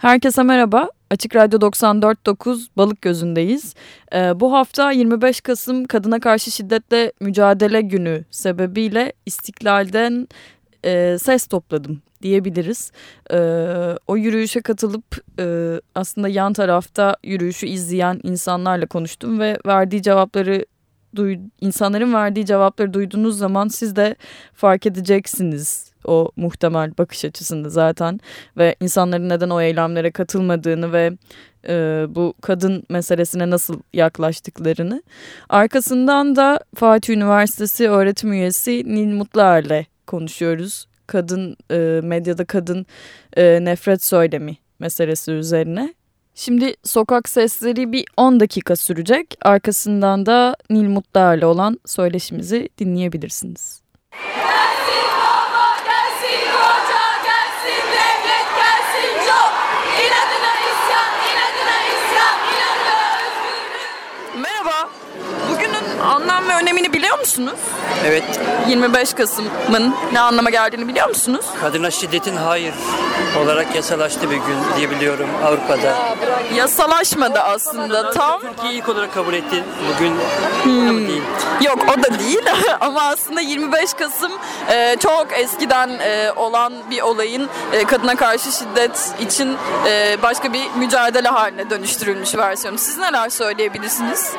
Herkese merhaba. Açık Radyo 94.9 Balık Gözü'ndeyiz. Ee, bu hafta 25 Kasım Kadına Karşı Şiddetle Mücadele Günü sebebiyle İstiklal'den e, ses topladım diyebiliriz. Ee, o yürüyüşe katılıp e, aslında yan tarafta yürüyüşü izleyen insanlarla konuştum ve verdiği cevapları duy, insanların verdiği cevapları duyduğunuz zaman siz de fark edeceksiniz o muhtemel bakış açısını zaten ve insanların neden o eylemlere katılmadığını ve e, bu kadın meselesine nasıl yaklaştıklarını. Arkasından da Fatih Üniversitesi öğretim üyesi Nil Mutluer'le konuşuyoruz. Kadın e, medyada kadın e, nefret söylemi meselesi üzerine. Şimdi sokak sesleri bir 10 dakika sürecek. Arkasından da Nil Mutluer'le olan söyleşimizi dinleyebilirsiniz. önemini be. Biliyor musunuz? Evet. 25 Kasım'ın ne anlama geldiğini biliyor musunuz? Kadına şiddetin hayır olarak yasalaştı bir gün diyebiliyorum Avrupa'da. Yasalaşmadı aslında tam. Türkiye ilk olarak kabul etti bugün. Hmm. Değil. Yok o da değil ama aslında 25 Kasım e, çok eskiden e, olan bir olayın e, kadına karşı şiddet için e, başka bir mücadele haline dönüştürülmüş versiyonu. Siz neler söyleyebilirsiniz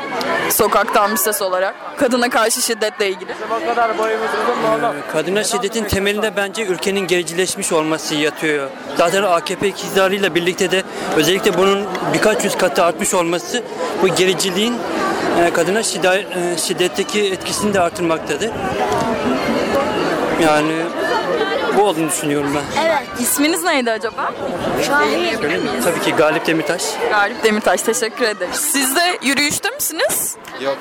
sokaktan bir ses olarak kadına karşı şiddetle ilgili? Ee, kadına şiddetin temelinde bence ülkenin gericileşmiş olması yatıyor. Zaten AKP iktidarıyla birlikte de özellikle bunun birkaç yüz katı artmış olması bu gericiliğin e, kadına şiddet, şiddetteki etkisini de artırmaktadır. Yani bu olduğunu düşünüyorum ben. Evet. İsminiz neydi acaba? Şahin. Tabii ki Galip Demirtaş. Galip Demirtaş teşekkür ederim. Siz de yürüyüşte misiniz? Yok.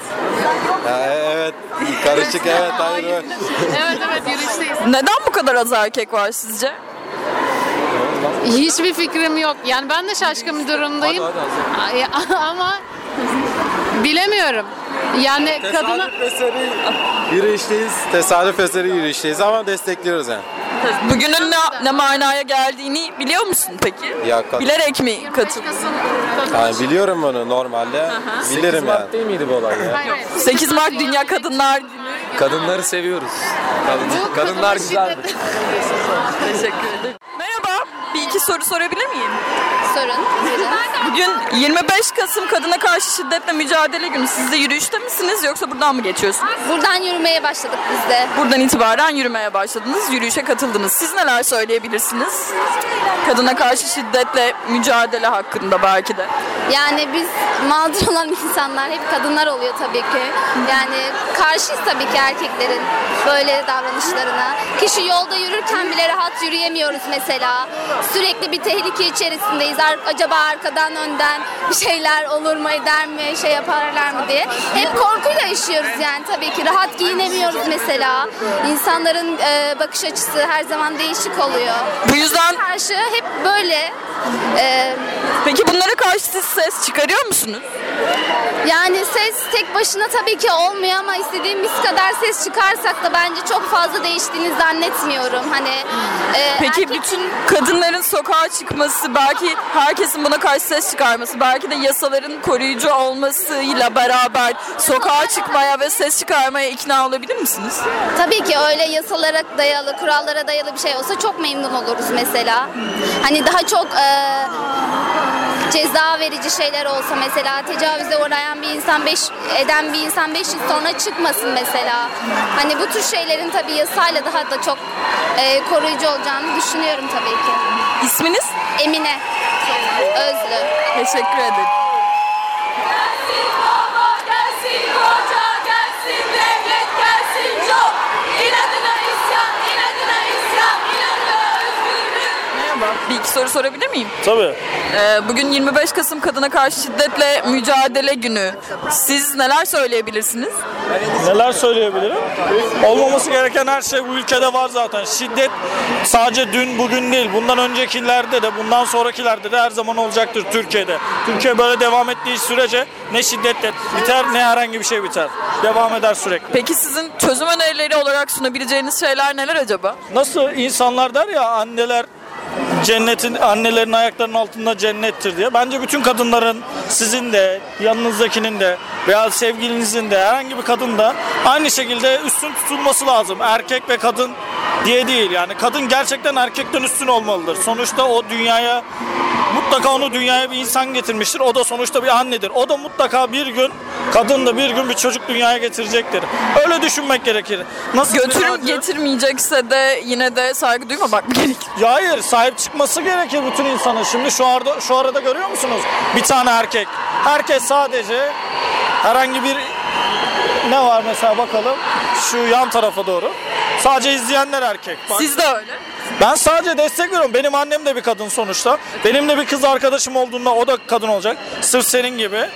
Ya, evet. Karışık evet. Hayır. evet. Evet evet yürüyüşteyiz. Neden bu kadar az erkek var sizce? Hiçbir fikrim yok. Yani ben de şaşkın bir durumdayım. Ay, Ama bilemiyorum. Yani kadına Tesadüf eseri yürüyüşteyiz. Tesadüf eseri yürüyüşteyiz ama destekliyoruz yani. Bugünün ne, ne manaya geldiğini biliyor musun peki? Ya, kat- Bilerek mi katıldın? Yani biliyorum bunu normalde. Bilirim yani. değil miydi bu olay ya? Hayır, hayır. 8 Mart Dünya Kadınlar Günü. Kadınları seviyoruz. Kadın, kadınlar kadına güzeldir. Teşekkür ederim. Merhaba, bir iki soru sorabilir miyim? Sorun. Bugün 25 Kasım Kadına Karşı Şiddetle Mücadele Günü. Siz de yürüyüşte misiniz yoksa buradan mı geçiyorsunuz? Buradan yürümeye başladık biz de. Buradan itibaren yürümeye başladınız, yürüyüşe katıldınız. Siz neler söyleyebilirsiniz? Kadına karşı şiddetle mücadele hakkında belki de. Yani biz mağdur olan insanlar hep kadınlar oluyor tabii ki. Yani karşıyız tabii ki erkeklerin böyle davranışlarına. Kişi yolda yürürken bile rahat yürüyemiyoruz mesela. Sürekli bir tehlike içerisindeyiz. Ar- acaba arkadan önden bir şeyler olur mu eder mi şey yaparlar mı diye. Hep korkuyla yaşıyoruz yani tabii ki. Rahat giyinemiyoruz mesela. İnsanların e, bakış açısı her zaman değişik oluyor. Bu yüzden Karşı hep böyle e, peki bunlara karşı siz ses çıkarıyor musunuz? Yani ses tek başına tabii ki olmuyor ama istediğimiz kadar ses çıkarsak da bence çok fazla değiştiğini zannetmiyorum. Hani e, Peki erkek- bütün kadınların sokağa çıkması, belki herkesin buna karşı ses çıkarması, belki de yasaların koruyucu olmasıyla beraber sokağa çıkmaya ve ses çıkarmaya ikna olabilir misiniz? tabii ki öyle yasalara dayalı, kurallara dayalı bir şey olsa çok memnun oluruz mesela. Hani daha çok e, ceza verici şeyler olsa mesela tecavüze uğrayan bir insan beş, eden bir insan 5 yıl sonra çıkmasın mesela. Hani bu tür şeylerin tabii yasayla daha da çok e, koruyucu olacağını düşünüyorum tabii ki. İsminiz? Emine Özlü. Teşekkür ederim. İki soru sorabilir miyim? Tabii. Ee, bugün 25 Kasım Kadına Karşı Şiddetle Mücadele Günü. Siz neler söyleyebilirsiniz? Neler söyleyebilirim? Olmaması gereken her şey bu ülkede var zaten. Şiddet sadece dün bugün değil. Bundan öncekilerde de bundan sonrakilerde de her zaman olacaktır Türkiye'de. Türkiye böyle devam ettiği sürece ne şiddetle biter ne herhangi bir şey biter. Devam eder sürekli. Peki sizin çözüm önerileri olarak sunabileceğiniz şeyler neler acaba? Nasıl insanlar der ya anneler cennetin annelerin ayaklarının altında cennettir diye. Bence bütün kadınların sizin de yanınızdakinin de veya sevgilinizin de herhangi bir kadın da aynı şekilde üstün tutulması lazım. Erkek ve kadın diye değil yani. Kadın gerçekten erkekten üstün olmalıdır. Sonuçta o dünyaya mutlaka onu dünyaya bir insan getirmiştir. O da sonuçta bir annedir. O da mutlaka bir gün kadın da bir gün bir çocuk dünyaya getirecektir. Öyle düşünmek gerekir. Nasıl acı- getirmeyecekse de yine de saygı duymamak mı gerekir? ya hayır sahip çıkması gerekir bütün insanın. Şimdi şu arada şu arada görüyor musunuz? Bir tane erkek. Herkes sadece herhangi bir ne var mesela bakalım şu yan tarafa doğru. Sadece izleyenler erkek. Bak, Siz de öyle. Ben sadece destek veriyorum. Benim annem de bir kadın sonuçta. Benim de bir kız arkadaşım olduğunda o da kadın olacak. Sırf senin gibi.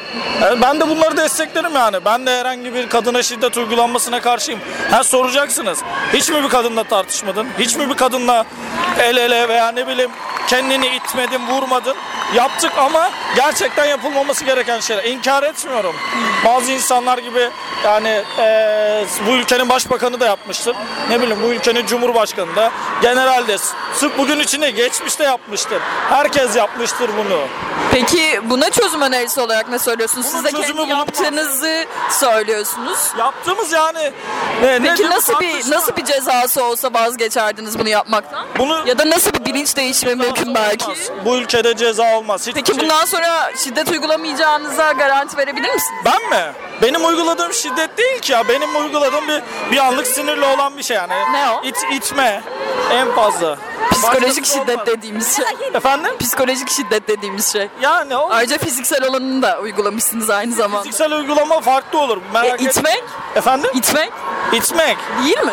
Yani ben de bunları desteklerim yani. Ben de herhangi bir kadına şiddet uygulanmasına karşıyım. Ha soracaksınız. Hiç mi bir kadınla tartışmadın? Hiç mi bir kadınla el ele veya ne bileyim kendini itmedin, vurmadın? Yaptık ama gerçekten yapılmaması gereken şeyler. İnkar etmiyorum. Bazı insanlar gibi yani eee, bu ülkenin başbakanı da yapmıştır. Ne bileyim bu ülkenin cumhurbaşkanı da general de sırf bugün içinde geçmişte yapmıştır. Herkes yapmıştır bunu. Peki buna çözüm önerisi olarak ne söylüyorsunuz? Bunun Siz de çözümü kendi bulunmaz. yaptığınızı söylüyorsunuz. Yaptığımız yani ne, Peki bu nasıl bir tartışma? nasıl bir cezası olsa vazgeçerdiniz bunu yapmaktan? Bunu Ya da nasıl bir bilinç değişimi mümkün belki? Bu ülkede ceza olmaz. Hiçbir Peki şey- bundan sonra şiddet uygulamayacağınıza garanti verebilir misiniz? Ben mi? Benim uyguladığım şiddet değil ki ya. Benim uyguladığım bir bir anlık sinirli olan bir şey yani. Ne o? İt, itme en fazla. Psikolojik Başkası şiddet olmaz. dediğimiz şey. Efendim? Psikolojik şiddet dediğimiz şey. Yani o Ayrıca fiziksel olanını da uygulamışsınız aynı zamanda. fiziksel uygulama farklı olur. E, Merak etme. itmek? Efendim? İtmek İtmek. değil mi?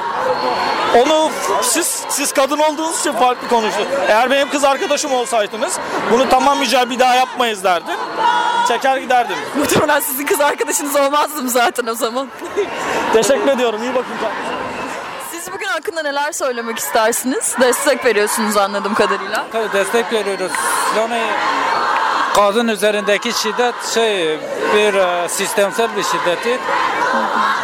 Onu siz siz kadın olduğunuz için farklı konuştu. Eğer benim kız arkadaşım olsaydınız bunu tamam Yücel bir daha yapmayız derdim. Çeker giderdim. Muhtemelen sizin kız arkadaşınız olmazdım zaten o zaman. Teşekkür ediyorum. İyi bakın. Siz bugün hakkında neler söylemek istersiniz? Destek veriyorsunuz anladığım kadarıyla. Tabii destek veriyoruz. Yani kadın üzerindeki şiddet şey bir e, sistemsel bir şiddettir.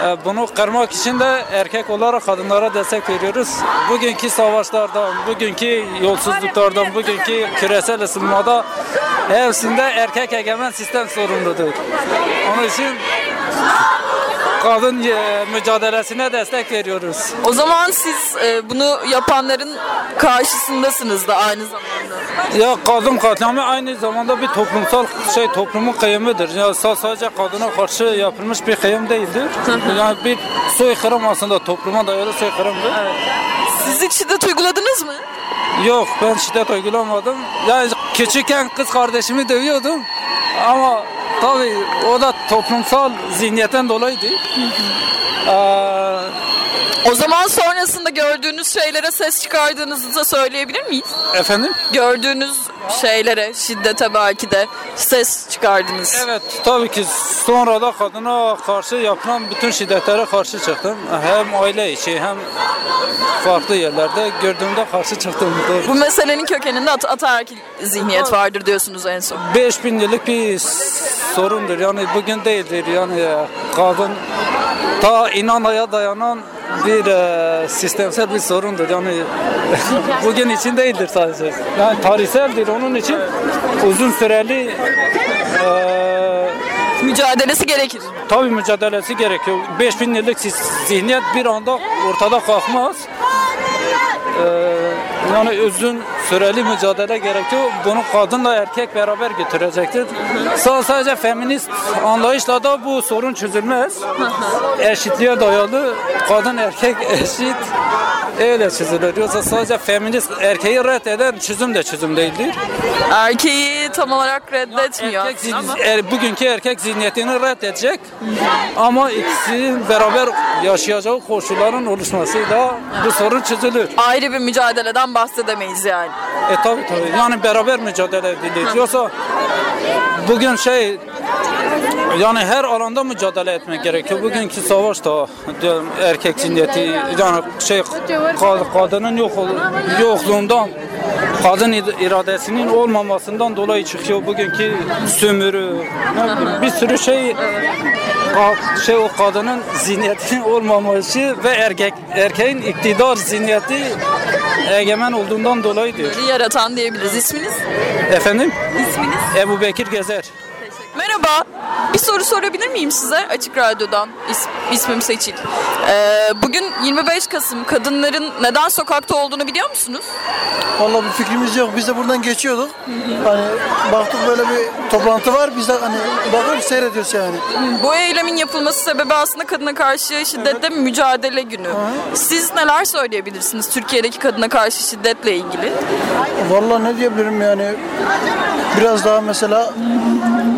E, Bunu kırmak için de erkek olarak kadınlara destek veriyoruz. Bugünkü savaşlardan, bugünkü yolsuzluklardan, bugünkü küresel ısınmada hepsinde erkek egemen sistem sorumludur. Onun için kadın e, mücadelesine destek veriyoruz. O zaman siz e, bunu yapanların karşısındasınız da aynı zamanda. Ya kadın katliamı aynı zamanda bir toplumsal şey toplumun kıyımıdır. Ya sa- sadece kadına karşı yapılmış bir kıyım değildir. yani bir soykırım aslında topluma dayalı soykırımdır. Siz hiç şiddet uyguladınız mı? Yok ben şiddet uygulamadım. Yani küçükken kız kardeşimi dövüyordum. Ama tabii o da toplumsal zihniyetten dolayıydı. Ee, O zaman sonrasında gördüğünüz şeylere ses çıkardığınızı da söyleyebilir miyiz? efendim? Gördüğünüz şeylere, şiddete belki de ses çıkardınız. Evet tabii ki sonra da kadına karşı yapılan bütün şiddetlere karşı çıktım. Hem aile içi hem farklı yerlerde gördüğümde karşı çıktım. Bu meselenin kökeninde at ataerkil zihniyet vardır diyorsunuz en son. 5000 yıllık bir sorundur. Yani bugün değildir. Yani kadın ta İnana'ya dayanan bir e, sistemsel bir sorundur. Yani bugün için değildir sadece. Yani tarihseldir. Onun için uzun süreli e, Mücadelesi gerekir. Tabii mücadelesi gerekiyor. 5000 yıllık zihniyet bir anda ortada kalkmaz. Ee, yani uzun süreli mücadele gerekiyor. Bunu kadınla erkek beraber götürecektir. Sa- Sadece feminist anlayışla da bu sorun çözülmez. Eşitliğe dayalı kadın erkek eşit öyle çözülür. Yoksa sadece feminist erkeği reddeden çözüm de çözüm değildir. Erkeği tam olarak reddetmiyor Erkek aslında ama zihni- er- bugünkü erkek zihniyetini reddedecek ama ikisi beraber yaşayacağı koşulların oluşmasıyla bu sorun çözülür. ayrı bir mücadeleden bahsedemeyiz yani. E tabi tabi yani beraber mücadele edilir. Yoksa bugün şey yani her alanda mücadele etmek gerekiyor. Bugünkü savaş da erkek zihniyeti yani şey kad- kadının yok yokluğundan kadın iradesinin olmamasından dolayı çıkıyor bugünkü sömürü bir sürü şey şey o kadının zihniyetinin olmaması ve erkek erkeğin iktidar zihniyeti egemen olduğundan dolayı diyor. Yaratan diyebiliriz. İsminiz? Efendim? İsminiz? Ebu Bekir Gezer. Merhaba. Bir soru sorabilir miyim size Açık Radyo'dan? İs, ismim Seçil. Ee, bugün 25 Kasım. Kadınların neden sokakta olduğunu biliyor musunuz? Vallahi bir fikrimiz yok. Biz de buradan geçiyorduk. Hani baktık böyle bir toplantı var. Biz de hani bakıyoruz seyrediyoruz yani. Bu eylemin yapılması sebebi aslında kadına karşı şiddetle mücadele günü. Siz neler söyleyebilirsiniz Türkiye'deki kadına karşı şiddetle ilgili? Vallahi ne diyebilirim yani. Biraz daha mesela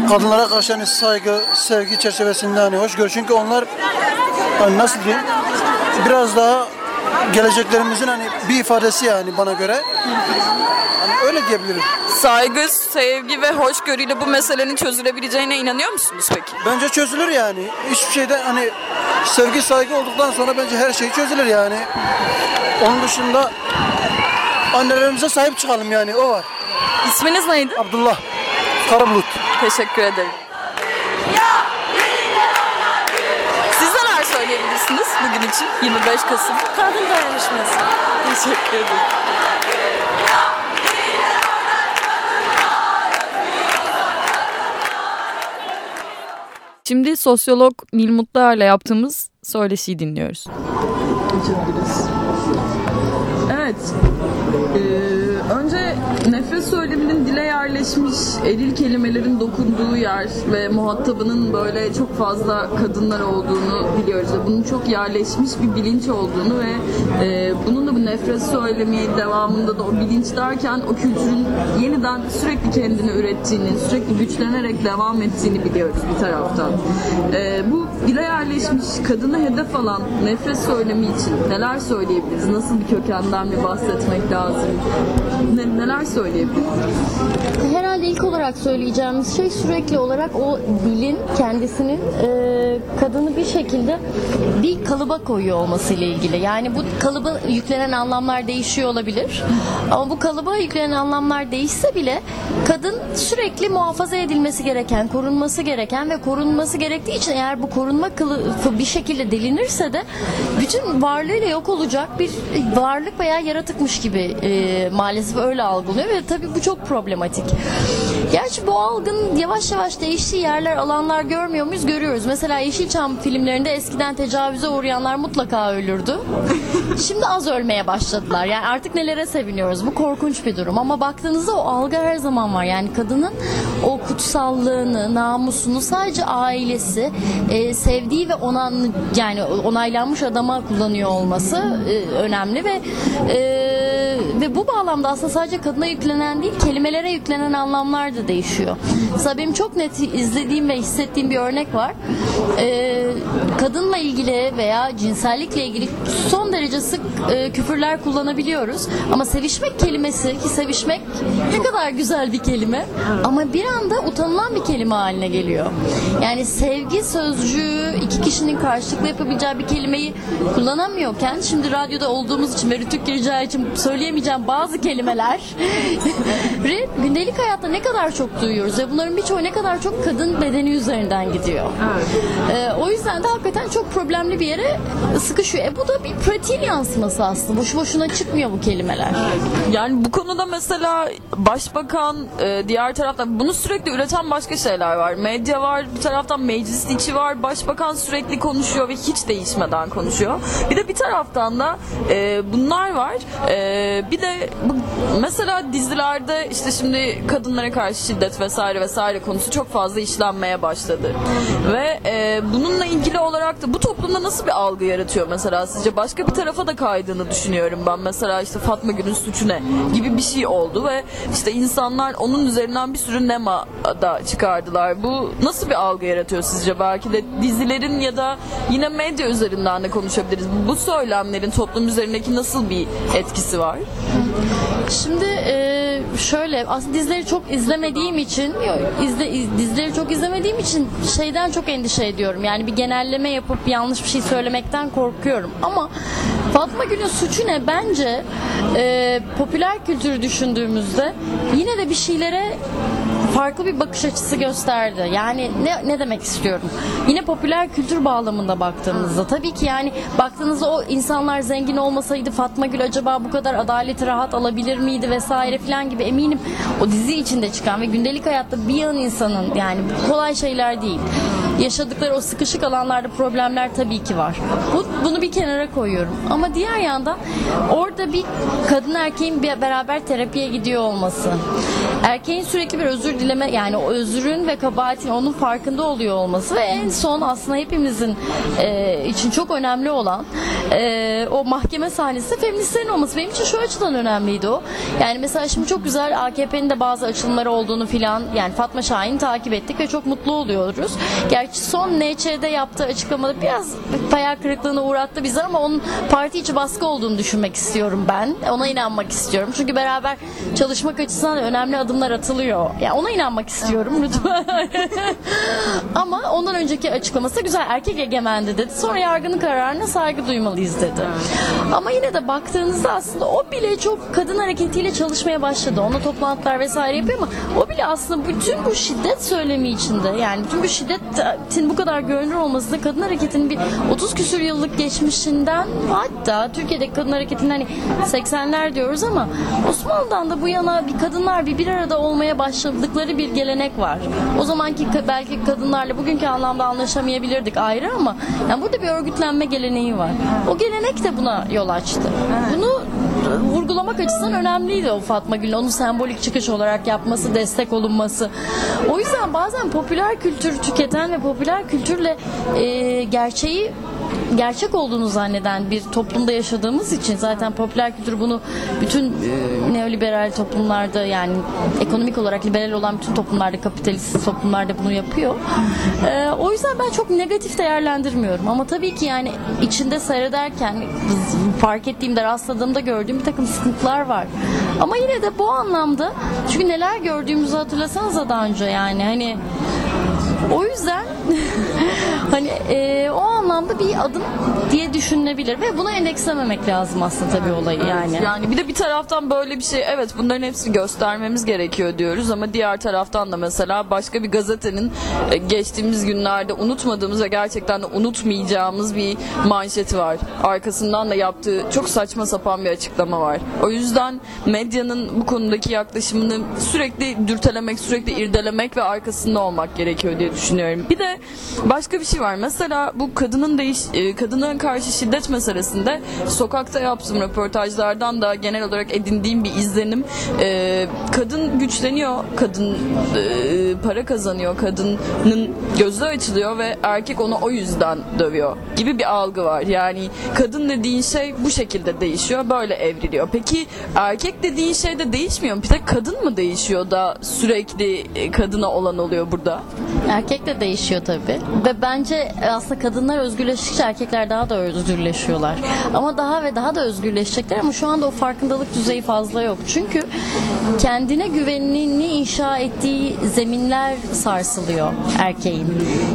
kadınlara karşı hani saygı, sevgi çerçevesinde hani hoşgörü. Çünkü onlar hani nasıl diyeyim biraz daha geleceklerimizin hani bir ifadesi yani bana göre. Hani öyle diyebilirim. Saygı, sevgi ve hoşgörüyle bu meselenin çözülebileceğine inanıyor musunuz peki? Bence çözülür yani. Hiçbir şeyde hani sevgi saygı olduktan sonra bence her şey çözülür yani. Onun dışında annelerimize sahip çıkalım yani o var. İsminiz neydi? Abdullah Karabulut. Teşekkür ederim. Siz neler söyleyebilirsiniz bugün için 25 Kasım? Kadın dayanışması. Teşekkür ederim. Şimdi sosyolog Nil Mutluer ile yaptığımız söyleşiyi dinliyoruz. Evet. Ee, nefret söyleminin dile yerleşmiş eril kelimelerin dokunduğu yer ve muhatabının böyle çok fazla kadınlar olduğunu biliyoruz. Bunun çok yerleşmiş bir bilinç olduğunu ve e, bunun da bu nefret söylemi devamında da o bilinç derken o kültürün yeniden sürekli kendini ürettiğini, sürekli güçlenerek devam ettiğini biliyoruz bir taraftan. Ee, bu dile yerleşmiş kadını hedef alan nefret söylemi için neler söyleyebiliriz? Nasıl bir kökenden bir bahsetmek lazım? Ne, neler söyleyebiliriz? Herhalde ilk olarak söyleyeceğimiz şey sürekli olarak o dilin kendisinin e, kadını bir şekilde bir kalıba koyuyor olması ile ilgili. Yani bu kalıba yüklenen anlamlar değişiyor olabilir. Ama bu kalıba yüklenen anlamlar değişse bile kadın sürekli muhafaza edilmesi gereken, korunması gereken ve korunması gerektiği için eğer bu korunma kılıfı bir şekilde delinirse de bütün varlığıyla yok olacak bir varlık veya yaratıkmış gibi e, maalesef öyle algılıyor ve tabii bu çok problematik. Gerçi bu algının yavaş yavaş değiştiği yerler, alanlar görmüyor muyuz? Görüyoruz. Mesela Yeşilçam filmlerinde eskiden tecavüze uğrayanlar mutlaka ölürdü. Şimdi az ölmeye başladılar. Yani artık nelere seviniyoruz? Bu korkunç bir durum. Ama baktığınızda o algı her zaman var. Yani kadının o kutsallığını, namusunu sadece ailesi, e, sevdiği ve onan yani onaylanmış adama kullanıyor olması e, önemli ve e, ve bu bağlamda aslında sadece kadına yüklenen değil, kelimelere yüklenen anlamlar da değişiyor. Mesela benim çok net izlediğim ve hissettiğim bir örnek var. Ee, kadınla ilgili veya cinsellikle ilgili son derece sık e, küfürler kullanabiliyoruz. Ama sevişmek kelimesi ki sevişmek ne kadar güzel bir kelime ama bir anda utanılan bir kelime haline geliyor. Yani sevgi sözcüğü iki kişinin karşılıklı yapabileceği bir kelimeyi kullanamıyorken şimdi radyoda olduğumuz için ve rütük gireceği için söyleyemeyeceğim bazı kelimeler. Gündelik hayatta ne kadar çok duyuyoruz? Ve bunların birçoğu ne kadar çok kadın bedeni üzerinden gidiyor. Ee, o yüzden de hakikaten çok problemli bir yere sıkışıyor. E bu da bir pratiğin yansıması aslında. Boşu boşuna çıkmıyor bu kelimeler. Yani bu konuda mesela başbakan e, diğer taraftan bunu sürekli üreten başka şeyler var. Medya var, bir taraftan meclis içi var. Başbakan sürekli konuşuyor ve hiç değişmeden konuşuyor. Bir de bir taraftan da e, bunlar var. E, bir de mesela dizilerde işte şimdi kadınlara karşı şiddet vesaire vesaire konusu çok fazla işlenmeye başladı. Ve bununla ilgili olarak da bu toplumda nasıl bir algı yaratıyor mesela sizce? Başka bir tarafa da kaydığını düşünüyorum ben. Mesela işte Fatma Gül'ün suçu ne gibi bir şey oldu ve işte insanlar onun üzerinden bir sürü nema da çıkardılar. Bu nasıl bir algı yaratıyor sizce? Belki de dizilerin ya da yine medya üzerinden de konuşabiliriz. Bu söylemlerin toplum üzerindeki nasıl bir etkisi var? Şimdi e, şöyle aslında dizileri çok izlemediğim için izle, iz- çok izlemediğim için şeyden çok endişe ediyorum. Yani bir genelleme yapıp yanlış bir şey söylemekten korkuyorum. Ama Fatma Gül'ün suçu ne? Bence e, popüler kültürü düşündüğümüzde yine de bir şeylere farklı bir bakış açısı gösterdi. Yani ne, ne demek istiyorum? Yine popüler kültür bağlamında baktığımızda tabii ki yani baktığınızda o insanlar zengin olmasaydı Fatma Gül acaba bu kadar adaleti rahat alabilir miydi vesaire filan gibi eminim o dizi içinde çıkan ve gündelik hayatta bir yan insanın yani kolay şeyler değil. Yaşadıkları o sıkışık alanlarda problemler tabii ki var. Bu, bunu bir kenara koyuyorum. Ama diğer yandan orada bir kadın erkeğin bir beraber terapiye gidiyor olması. Erkeğin sürekli bir özür dileme yani özrün ve kabahatin onun farkında oluyor olması ve en son aslında hepimizin e, için çok önemli olan e, o mahkeme sahnesi feministlerin olması. Benim için şu açıdan önemliydi o. Yani mesela şimdi çok güzel AKP'nin de bazı açılımları olduğunu filan yani Fatma Şahin'i takip ettik ve çok mutlu oluyoruz. Gerçi son NÇ'de yaptığı açıklamada biraz hayal kırıklığına uğrattı bizi ama onun parti içi baskı olduğunu düşünmek istiyorum ben. Ona inanmak istiyorum. Çünkü beraber çalışmak açısından da önemli adımlar atılıyor. Yani ona inanmak istiyorum lütfen. ama ondan önceki açıklaması güzel. Erkek egemendi dedi. Sonra yargının kararına saygı duymalıyız dedi. Ama yine de baktığınızda aslında o bile çok kadın hareketiyle çalışmaya başladı. Ona toplantılar vesaire yapıyor ama o bile aslında bütün bu şiddet söylemi içinde yani bütün bu şiddetin bu kadar görünür olması da kadın hareketinin bir 30 küsür yıllık geçmişinden hatta Türkiye'deki kadın hareketinin hani 80'ler diyoruz ama Osmanlı'dan da bu yana bir kadınlar bir bir arada olmaya başladıkları bir gelenek var. O zamanki belki kadınlarla bugünkü anlamda anlaşamayabilirdik ayrı ama yani burada bir örgütlenme geleneği var. O gelenek de buna yol açtı. Bunu vurgulamak açısından önemliydi o Fatma Gül'ün onu sembolik çıkış olarak yapması, destek olunması. O yüzden bazen popüler kültür tüketen ve popüler kültürle e, gerçeği gerçek olduğunu zanneden bir toplumda yaşadığımız için zaten popüler kültür bunu bütün e, neoliberal toplumlarda yani ekonomik olarak liberal olan bütün toplumlarda kapitalist toplumlarda bunu yapıyor. E, o yüzden ben çok negatif değerlendirmiyorum ama tabii ki yani içinde seyrederken fark ettiğimde rastladığımda gördüğüm bir takım sıkıntılar var. Ama yine de bu anlamda çünkü neler gördüğümüzü hatırlasanıza daha önce yani hani o yüzden hani e, o anlamda bir adım diye düşünülebilir ve buna endekslememek lazım aslında tabii olayı yani. Yani bir de bir taraftan böyle bir şey evet bunların hepsini göstermemiz gerekiyor diyoruz ama diğer taraftan da mesela başka bir gazetenin e, geçtiğimiz günlerde unutmadığımız ve gerçekten de unutmayacağımız bir manşeti var. Arkasından da yaptığı çok saçma sapan bir açıklama var. O yüzden medyanın bu konudaki yaklaşımını sürekli dürtelemek, sürekli irdelemek ve arkasında olmak gerekiyor diye düşünüyorum. Bir de başka bir şey var. Mesela bu kadının değiş e, kadına karşı şiddet meselesinde sokakta yaptığım röportajlardan da genel olarak edindiğim bir izlenim e, kadın güçleniyor, kadın e, para kazanıyor, kadının gözü açılıyor ve erkek onu o yüzden dövüyor gibi bir algı var. Yani kadın dediğin şey bu şekilde değişiyor, böyle evriliyor. Peki erkek dediğin şey de değişmiyor mu? Bir tek kadın mı değişiyor da sürekli kadına olan oluyor burada? Erkek de değişiyor tabii. Ve bence aslında kadınlar özgürleştikçe erkekler daha da özgürleşiyorlar. Ama daha ve daha da özgürleşecekler ama şu anda o farkındalık düzeyi fazla yok. Çünkü kendine güvenini inşa ettiği zeminler sarsılıyor erkeğin.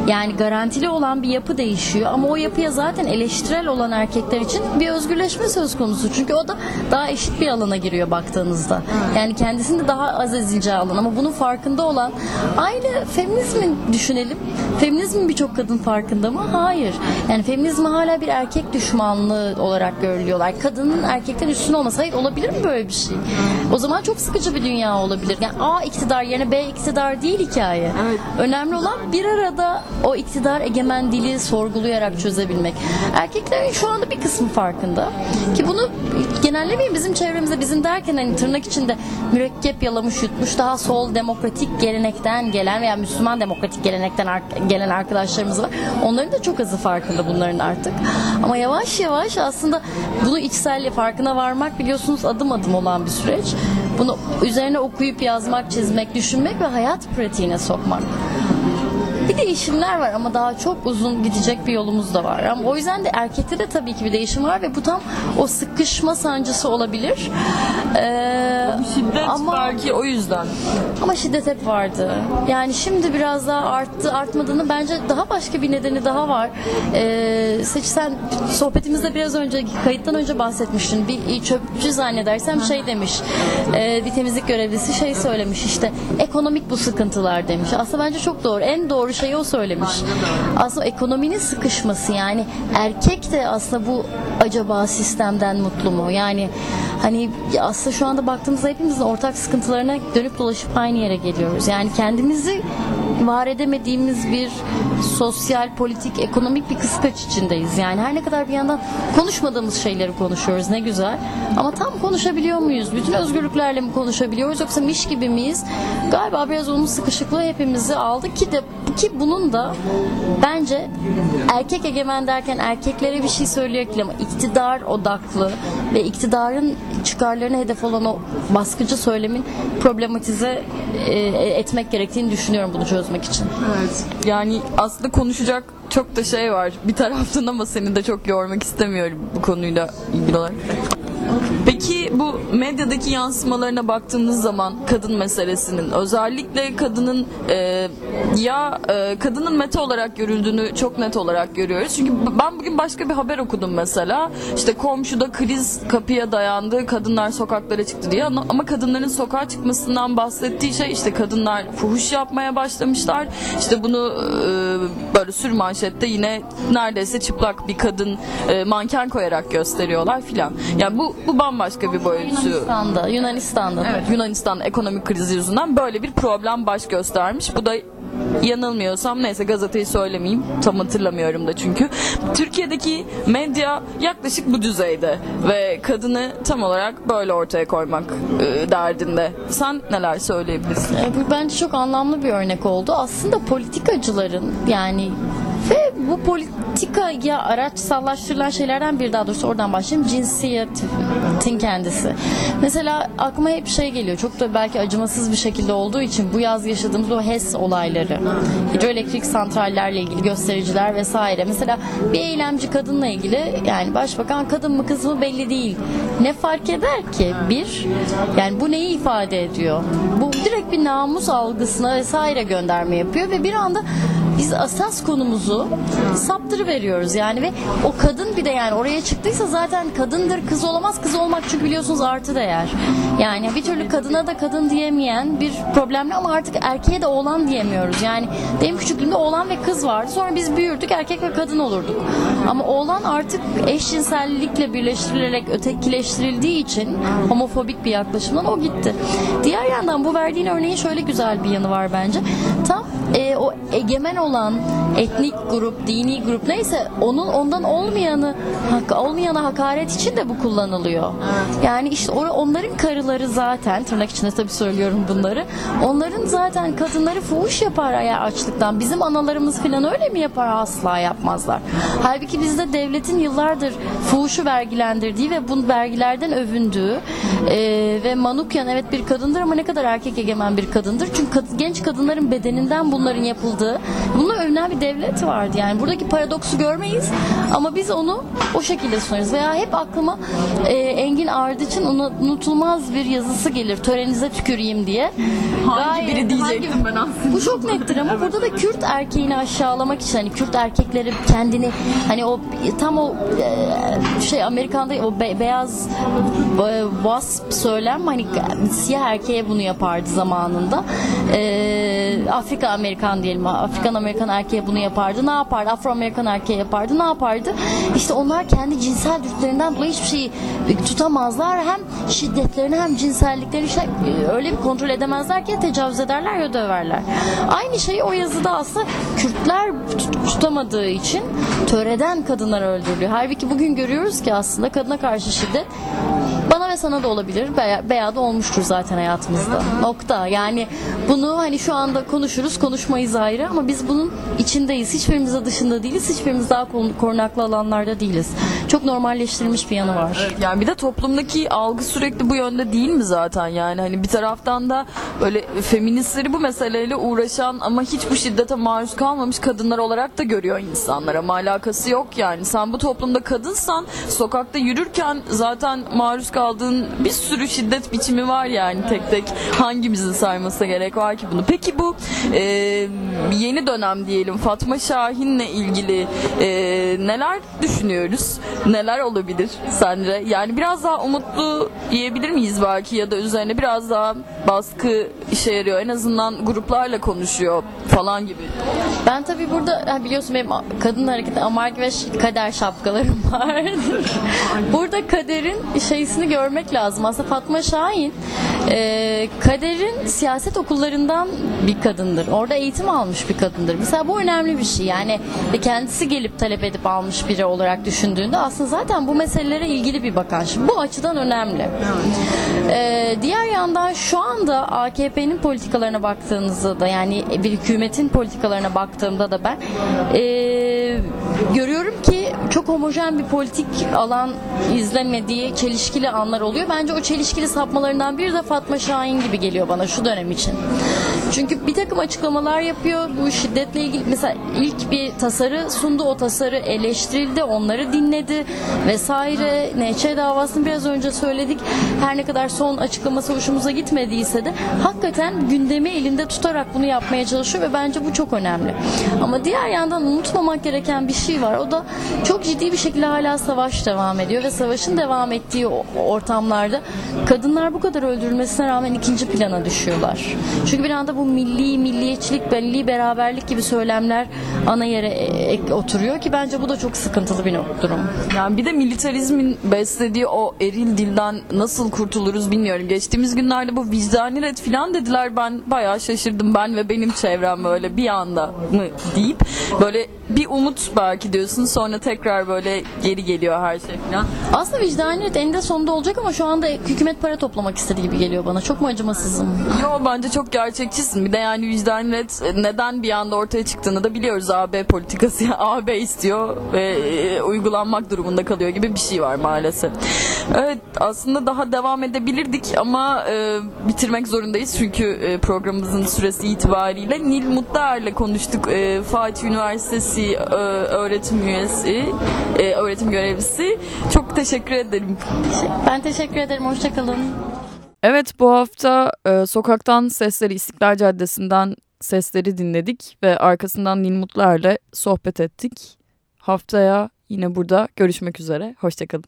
Yani garantili olan bir yapı değişiyor ama o yapıya zaten eleştirel olan erkekler için bir özgürleşme söz konusu. Çünkü o da daha eşit bir alana giriyor baktığınızda. Yani kendisini daha az ezileceği alan ama bunun farkında olan aynı feminizmin düşünelim. Feminizmin birçok kadın farkında mı? Hayır. Yani feminizmi hala bir erkek düşmanlığı olarak görülüyorlar. Kadının erkekten üstün olması. Hayır olabilir mi böyle bir şey? O zaman çok sıkıcı bir dünya olabilir. Yani A iktidar yerine B iktidar değil hikaye. Önemli olan bir arada o iktidar egemen dili sorgulayarak çözebilmek. Erkeklerin şu anda bir kısmı farkında. Ki bunu genellemeyin bizim çevremizde bizim derken hani tırnak içinde mürekkep yalamış yutmuş daha sol demokratik gelenekten gelen veya Müslüman demokratik gelenekten gelen arkadaşlarımız var. Onların da çok azı farkında bunların artık. Ama yavaş yavaş aslında bunu içsel farkına varmak biliyorsunuz adım adım olan bir süreç. Bunu üzerine okuyup yazmak, çizmek, düşünmek ve hayat pratiğine sokmak. Bir değişimler var ama daha çok uzun gidecek bir yolumuz da var. Ama o yüzden de erkekte de tabii ki bir değişim var ve bu tam o sıkışma sancısı olabilir. Ee, Şiddet ama belki o yüzden. ama şiddet hep vardı. Yani şimdi biraz daha arttı, artmadığını bence daha başka bir nedeni daha var. Ee, Seç sen sohbetimizde biraz önce kayıttan önce bahsetmiştin. Bir çöpçü zannedersem şey demiş. e, bir temizlik görevlisi şey söylemiş işte ekonomik bu sıkıntılar demiş. Aslında bence çok doğru. En doğru şeyi o söylemiş. Aslında ekonominin sıkışması yani erkek de aslında bu acaba sistemden mutlu mu? Yani hani aslında şu anda baktığımızda hepimizin ortak sıkıntılarına dönüp dolaşıp aynı yere geliyoruz. Yani kendimizi var edemediğimiz bir sosyal, politik, ekonomik bir kıskaç içindeyiz. Yani her ne kadar bir yandan konuşmadığımız şeyleri konuşuyoruz ne güzel. Ama tam konuşabiliyor muyuz? Bütün özgürlüklerle mi konuşabiliyoruz yoksa miş gibi miyiz? Galiba biraz onun sıkışıklığı hepimizi aldı ki de ki bunun da bence erkek egemen derken erkeklere bir şey söylüyor ki ama iktidar odaklı ve iktidarın çıkarlarına hedef olan o baskıcı söylemin problematize e, etmek gerektiğini düşünüyorum bunu çözmek için. Evet. Yani aslında konuşacak çok da şey var bir taraftan ama seni de çok yormak istemiyorum bu konuyla ilgili olarak. Peki bu medyadaki yansımalarına baktığımız zaman kadın meselesinin özellikle kadının e, ya e, kadının meta olarak görüldüğünü çok net olarak görüyoruz. Çünkü ben bugün başka bir haber okudum mesela. İşte komşuda kriz kapıya dayandı, kadınlar sokaklara çıktı diye ama kadınların sokağa çıkmasından bahsettiği şey işte kadınlar fuhuş yapmaya başlamışlar. İşte bunu e, böyle sür manşette yine neredeyse çıplak bir kadın e, manken koyarak gösteriyorlar filan. Yani bu bu bambaşka bir boyutu. Yunanistan'da, Yunanistan'da. Evet, Yunanistan ekonomik krizi yüzünden böyle bir problem baş göstermiş. Bu da yanılmıyorsam neyse gazeteyi söylemeyeyim tam hatırlamıyorum da çünkü Türkiye'deki medya yaklaşık bu düzeyde ve kadını tam olarak böyle ortaya koymak e, derdinde. Sen neler söyleyebilirsin? E, Bu bence çok anlamlı bir örnek oldu. Aslında politikacıların yani ve bu politikaya araç sallaştırılan şeylerden bir daha doğrusu oradan başlayayım. Cinsiyetin kendisi. Mesela aklıma hep şey geliyor. Çok da belki acımasız bir şekilde olduğu için bu yaz yaşadığımız o HES olayları. Hidroelektrik santrallerle ilgili göstericiler vesaire. Mesela bir eylemci kadınla ilgili yani başbakan kadın mı kız mı belli değil. Ne fark eder ki? Bir, yani bu neyi ifade ediyor? Bu direkt bir namus algısına vesaire gönderme yapıyor ve bir anda biz asas konumuzu saptırı veriyoruz yani ve o kadın bir de yani oraya çıktıysa zaten kadındır kız olamaz. Kız olmak çünkü biliyorsunuz artı değer. Yani bir türlü kadına da kadın diyemeyen bir problemli ama artık erkeğe de oğlan diyemiyoruz. Yani benim küçüklüğümde oğlan ve kız vardı. Sonra biz büyürdük erkek ve kadın olurduk. Ama oğlan artık eşcinsellikle birleştirilerek ötekileştirildiği için homofobik bir yaklaşımdan o gitti. Diğer yandan bu verdiğin örneğin şöyle güzel bir yanı var bence. Tam e, o egemen olan etnik grup, dini grup neyse onun ondan olmayanı hak, olmayana hakaret için de bu kullanılıyor. Yani işte or- onların karıları zaten tırnak içinde tabii söylüyorum bunları. Onların zaten kadınları fuhuş yapar ya açlıktan. Bizim analarımız falan öyle mi yapar? Asla yapmazlar. Halbuki bizde devletin yıllardır fuhuşu vergilendirdiği ve bu vergilerden övündüğü e, ve Manukyan evet bir kadındır ama ne kadar erkek egemen bir kadındır. Çünkü kad- genç kadınların bedeninden bunların yapıldığı, bunu övünen bir devlet vardı. Yani buradaki paradoksu görmeyiz ama biz onu o şekilde sunarız. Veya hep aklıma e, Engin Ardıç'ın unu- unutulmaz bir yazısı gelir. Törenize tüküreyim diye. Hangi biri diyecektim ben aslında. Bu çok nettir ama burada da Kürt erkeğini aşağılamak için hani Kürt erkekleri kendini hani o tam o e, şey Amerikan'da o be- beyaz e, wasp söylem hani siyah erkeğe bunu yapardı zamanında. E, Afrika Amerikan diyelim. Afrikan Amerikan erkeğe bunu yapardı. Ne yapardı? Afro Amerikan erkeğe yapardı. Ne yapardı? İşte onlar kendi cinsel dürtülerinden dolayı hiçbir şeyi tutamazlar. Hem şiddetlerini hem cinselliklerini işte öyle bir kontrol edemezler ki tecavüz ederler ya döverler. Aynı şeyi o yazıda aslında Kürtler tut- tutamadığı için töreden kadınlar öldürülüyor. Halbuki bugün görüyoruz ki aslında kadına karşı şiddet ve sana da olabilir veya, da olmuştur zaten hayatımızda. Nokta. Yani bunu hani şu anda konuşuruz, konuşmayız ayrı ama biz bunun içindeyiz. Hiçbirimiz de dışında değiliz. Hiçbirimiz daha korun- korunaklı alanlarda değiliz. Çok normalleştirilmiş bir yanı var. Yani bir de toplumdaki algı sürekli bu yönde değil mi zaten? Yani hani bir taraftan da böyle feministleri bu meseleyle uğraşan ama hiç bu şiddete maruz kalmamış kadınlar olarak da görüyor insanlar. Ama alakası yok yani. Sen bu toplumda kadınsan sokakta yürürken zaten maruz kaldığın bir sürü şiddet biçimi var yani tek tek. Hangimizin sayması gerek var ki bunu? Peki bu e, yeni dönem diyelim Fatma Şahin'le ilgili e, neler düşünüyoruz neler olabilir sence yani biraz daha umutlu diyebilir miyiz belki ya da üzerine biraz daha baskı işe yarıyor en azından gruplarla konuşuyor falan gibi. Ben tabii burada biliyorsun benim kadın hareketi amarg ve kader şapkalarım var. burada kaderin şeysini görmek lazım. Aslında Fatma Şahin e, kaderin siyaset okullarından bir kadındır. Orada eğitim almış bir kadındır. Mesela bu önemli bir şey. Yani kendisi gelip talep edip almış biri olarak düşündüğünde aslında zaten bu meselelere ilgili bir bakan. Şimdi bu açıdan önemli. E, diğer yandan şu anda AKP'nin politikalarına baktığınızda da yani bir hükümetin politikalarına baktığımda da ben e, görüyorum ki çok homojen bir politik alan izlemediği çelişkili anlar oluyor. Bence o çelişkili sapmalarından biri de Fatma Şahin gibi geliyor bana şu dönem için. Çünkü bir takım açıklamalar yapıyor. Bu şiddetle ilgili mesela ilk bir tasarı sundu. O tasarı eleştirildi. Onları dinledi vesaire. NÇ davasını biraz önce söyledik. Her ne kadar son açıklaması hoşumuza gitmediyse de hakikaten gündemi elinde tutarak bunu yapmaya çalışıyor ve bence bu çok önemli. Ama diğer yandan unutmamak gereken bir şey var. O da çok ciddi bir şekilde hala savaş devam ediyor ve savaşın devam ettiği ortamlarda kadınlar bu kadar öldürülmesine rağmen ikinci plana düşüyorlar. Çünkü bir anda bu milli, milliyetçilik, milli beraberlik gibi söylemler ana yere e- e- oturuyor ki bence bu da çok sıkıntılı bir durum. Yani bir de militarizmin beslediği o eril dilden nasıl kurtuluruz bilmiyorum. Geçtiğimiz günlerde bu vicdani red falan dediler. Ben bayağı şaşırdım. Ben ve benim çevrem böyle bir anda mı deyip böyle bir umut belki diyorsun sonra tekrar böyle geri geliyor her şey falan. Aslında vicdaniyet eninde sonunda olacak ama şu anda hükümet para toplamak istediği gibi geliyor bana. Çok mu acımasızım? Yo bence çok gerçekçisin. Bir de yani vicdan red neden bir anda ortaya çıktığını da biliyoruz. AB politikası AB istiyor ve e, uygulanmak durumunda kalıyor gibi bir şey var maalesef. Evet aslında daha devam edebilirdik ama e, bitirmek zorundayız çünkü e, programımızın süresi itibariyle Nil Mutluer'le konuştuk. E, Fatih Üniversitesi e, öğretim üyesi, e, öğretim görevlisi. Çok teşekkür ederim. Ben teşekkür ederim. Hoşçakalın. Evet bu hafta e, sokaktan sesleri İstiklal Caddesi'nden sesleri dinledik ve arkasından Nil Mutluer'le sohbet ettik. Haftaya yine burada görüşmek üzere. Hoşçakalın.